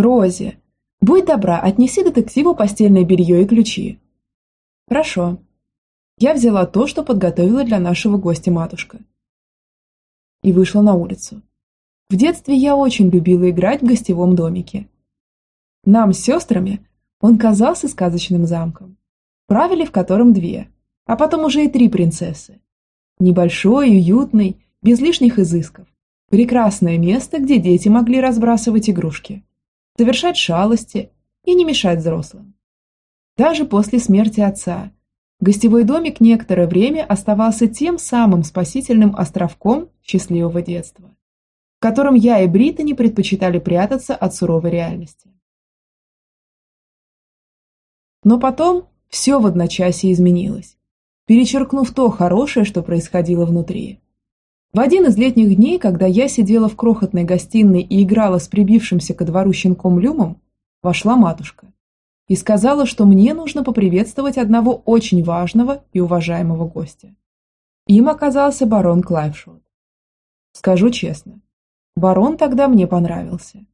Рози, будь добра, отнеси детективу постельное белье и ключи. Хорошо. Я взяла то, что подготовила для нашего гостя матушка. И вышла на улицу. В детстве я очень любила играть в гостевом домике. Нам с сестрами он казался сказочным замком, правили в котором две, а потом уже и три принцессы. Небольшой, уютный, без лишних изысков. Прекрасное место, где дети могли разбрасывать игрушки, совершать шалости и не мешать взрослым. Даже после смерти отца гостевой домик некоторое время оставался тем самым спасительным островком счастливого детства в котором я и Британи предпочитали прятаться от суровой реальности. Но потом все в одночасье изменилось, перечеркнув то хорошее, что происходило внутри. В один из летних дней, когда я сидела в крохотной гостиной и играла с прибившимся ко двору щенком Люмом, вошла матушка и сказала, что мне нужно поприветствовать одного очень важного и уважаемого гостя. Им оказался барон Клайвшот. Скажу честно, Барон тогда мне понравился.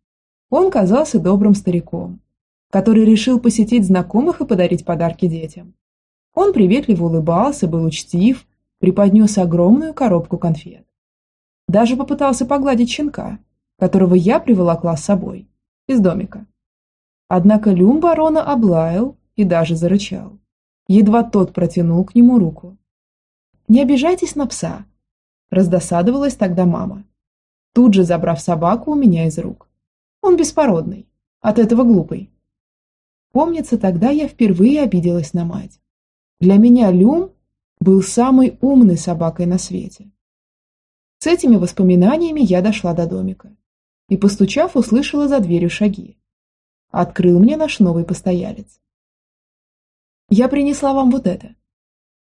Он казался добрым стариком, который решил посетить знакомых и подарить подарки детям. Он приветливо улыбался, был учтив, преподнес огромную коробку конфет. Даже попытался погладить щенка, которого я приволокла с собой, из домика. Однако Люм барона облаял и даже зарычал. Едва тот протянул к нему руку. «Не обижайтесь на пса», – раздосадовалась тогда мама тут же забрав собаку у меня из рук. Он беспородный, от этого глупый. Помнится, тогда я впервые обиделась на мать. Для меня Люм был самой умной собакой на свете. С этими воспоминаниями я дошла до домика и, постучав, услышала за дверью шаги. Открыл мне наш новый постоялец. «Я принесла вам вот это».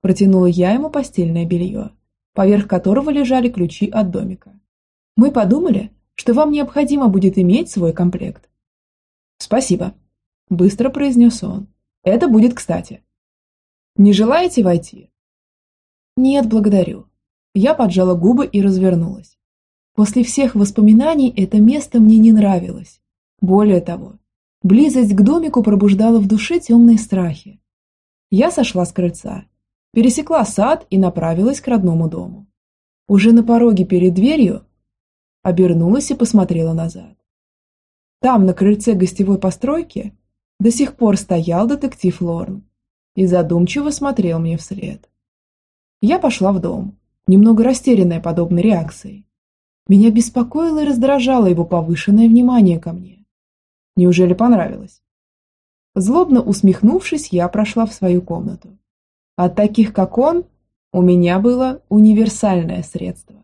Протянула я ему постельное белье, поверх которого лежали ключи от домика. Мы подумали, что вам необходимо будет иметь свой комплект. Спасибо, быстро произнес он. Это будет кстати. Не желаете войти? Нет, благодарю. Я поджала губы и развернулась. После всех воспоминаний это место мне не нравилось. Более того, близость к домику пробуждала в душе темные страхи. Я сошла с крыльца, пересекла сад и направилась к родному дому. Уже на пороге перед дверью обернулась и посмотрела назад. Там, на крыльце гостевой постройки, до сих пор стоял детектив Лорн и задумчиво смотрел мне вслед. Я пошла в дом, немного растерянная подобной реакцией. Меня беспокоило и раздражало его повышенное внимание ко мне. Неужели понравилось? Злобно усмехнувшись, я прошла в свою комнату. От таких, как он, у меня было универсальное средство.